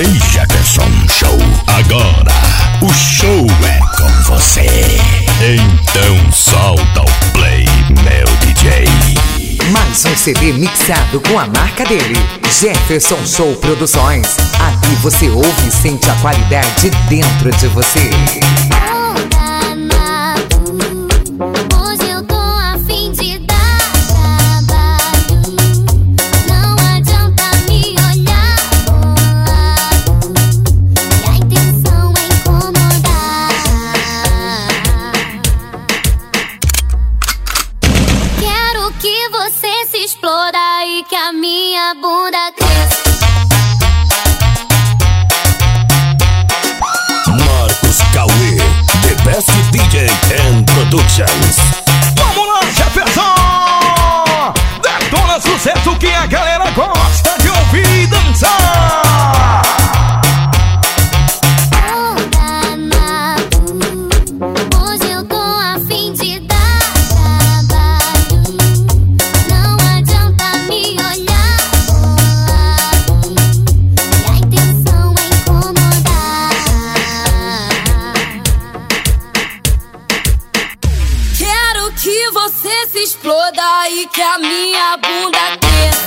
DJ Jefferson Show. Agora, o show é com você. Então solta o play, meu DJ. Mais um CD mixado com a marca dele, Jefferson Show Produções. Aqui você ouve e sente a qualidade dentro de você. Que a minha bunda cresça. Marcos Cauê, The Best DJ and Productions. Vamos lá, Jefferson! Detona sucesso que a galera gosta de ouvir e dançar! Que você se exploda e que a minha bunda cresça.